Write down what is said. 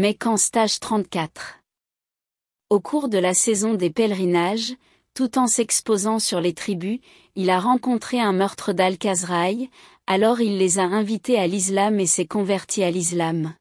Mais qu'en stage 34. Au cours de la saison des pèlerinages, tout en s'exposant sur les tribus, il a rencontré un meurtre d'Al-Khazraï, alors il les a invités à l'islam et s'est converti à l'islam.